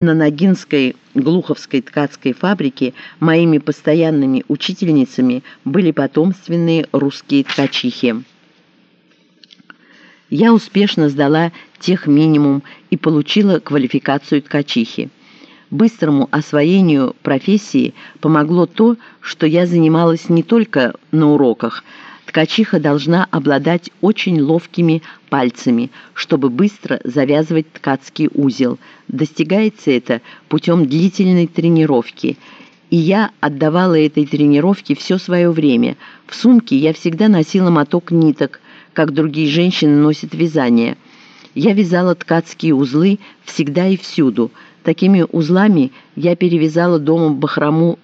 На Ногинской Глуховской ткацкой фабрике моими постоянными учительницами были потомственные русские ткачихи. Я успешно сдала тех минимум и получила квалификацию ткачихи. Быстрому освоению профессии помогло то, что я занималась не только на уроках – Ткачиха должна обладать очень ловкими пальцами, чтобы быстро завязывать ткацкий узел. Достигается это путем длительной тренировки. И я отдавала этой тренировке все свое время. В сумке я всегда носила моток ниток, как другие женщины носят вязание. Я вязала ткацкие узлы всегда и всюду. Такими узлами я перевязала дома бахрому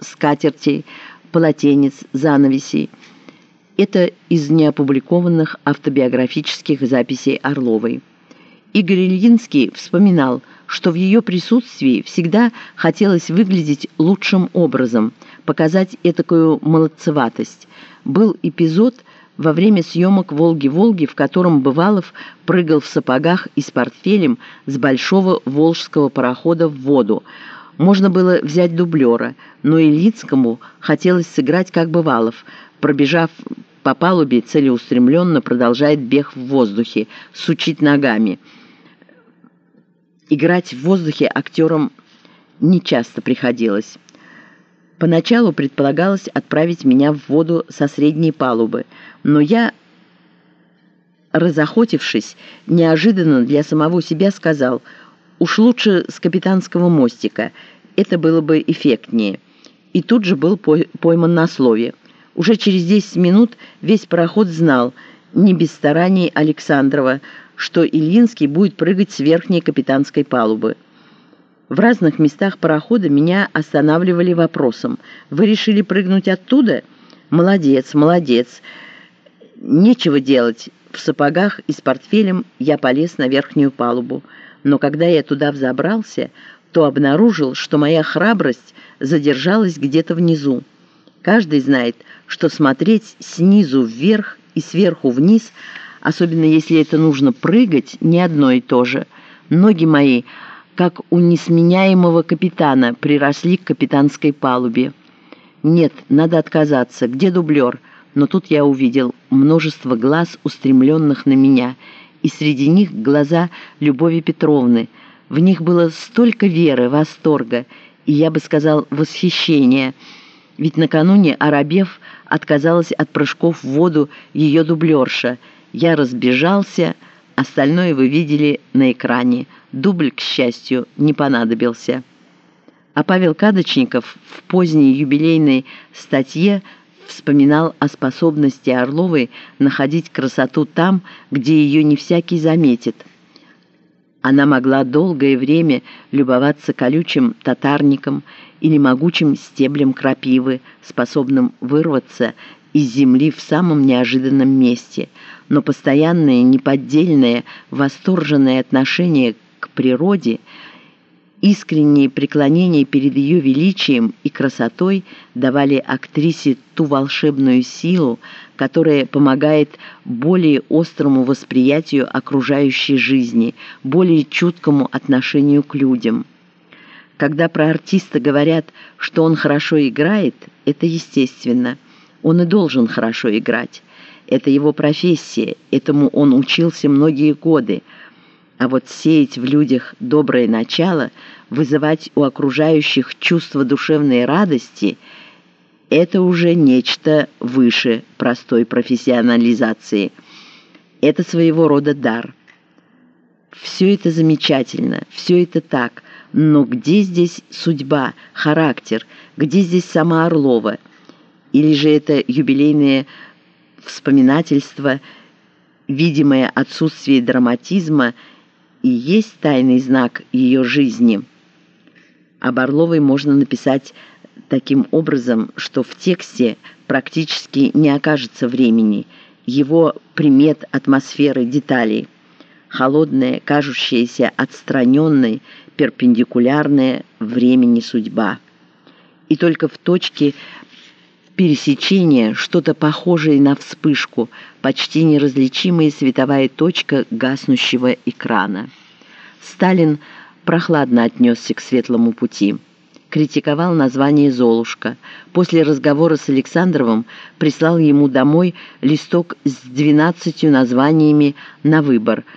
скатертей, полотенец, занавесей. Это из неопубликованных автобиографических записей Орловой. Игорь Ильинский вспоминал, что в ее присутствии всегда хотелось выглядеть лучшим образом, показать этакую молодцеватость. Был эпизод во время съемок «Волги-Волги», в котором Бывалов прыгал в сапогах и с портфелем с большого волжского парохода в воду. Можно было взять дублера, но Ильицкому хотелось сыграть как Бывалов, пробежав по палубе целеустремленно продолжает бег в воздухе, сучить ногами. Играть в воздухе актерам нечасто приходилось. Поначалу предполагалось отправить меня в воду со средней палубы, но я, разохотившись, неожиданно для самого себя сказал «Уж лучше с капитанского мостика, это было бы эффектнее». И тут же был пойман на слове. Уже через 10 минут весь пароход знал, не без стараний Александрова, что Ильинский будет прыгать с верхней капитанской палубы. В разных местах парохода меня останавливали вопросом. «Вы решили прыгнуть оттуда?» «Молодец, молодец!» «Нечего делать!» В сапогах и с портфелем я полез на верхнюю палубу. Но когда я туда взобрался, то обнаружил, что моя храбрость задержалась где-то внизу. Каждый знает, что смотреть снизу вверх и сверху вниз, особенно если это нужно прыгать, не одно и то же. Ноги мои, как у несменяемого капитана, приросли к капитанской палубе. Нет, надо отказаться. Где дублер? Но тут я увидел множество глаз, устремленных на меня, и среди них глаза Любови Петровны. В них было столько веры, восторга, и, я бы сказал, восхищения – ведь накануне Арабев отказалась от прыжков в воду ее дублерша. Я разбежался, остальное вы видели на экране. Дубль, к счастью, не понадобился. А Павел Кадочников в поздней юбилейной статье вспоминал о способности Орловой находить красоту там, где ее не всякий заметит. Она могла долгое время любоваться колючим татарником или могучим стеблем крапивы, способным вырваться из земли в самом неожиданном месте, но постоянное, неподдельное, восторженное отношение к природе, искреннее преклонение перед ее величием и красотой давали актрисе ту волшебную силу, которая помогает более острому восприятию окружающей жизни, более чуткому отношению к людям. Когда про артиста говорят, что он хорошо играет, это естественно. Он и должен хорошо играть. Это его профессия, этому он учился многие годы. А вот сеять в людях доброе начало, вызывать у окружающих чувство душевной радости – это уже нечто выше простой профессионализации. Это своего рода дар. Все это замечательно, все это так – но где здесь судьба, характер, где здесь сама Орлова? Или же это юбилейное вспоминательство, видимое отсутствие драматизма и есть тайный знак ее жизни? Об Орловой можно написать таким образом, что в тексте практически не окажется времени, его примет, атмосферы, деталей. Холодная, кажущаяся отстраненной, перпендикулярная времени судьба. И только в точке пересечения что-то похожее на вспышку, почти неразличимая световая точка гаснущего экрана. Сталин прохладно отнесся к светлому пути. Критиковал название «Золушка». После разговора с Александровым прислал ему домой листок с двенадцатью названиями на выбор –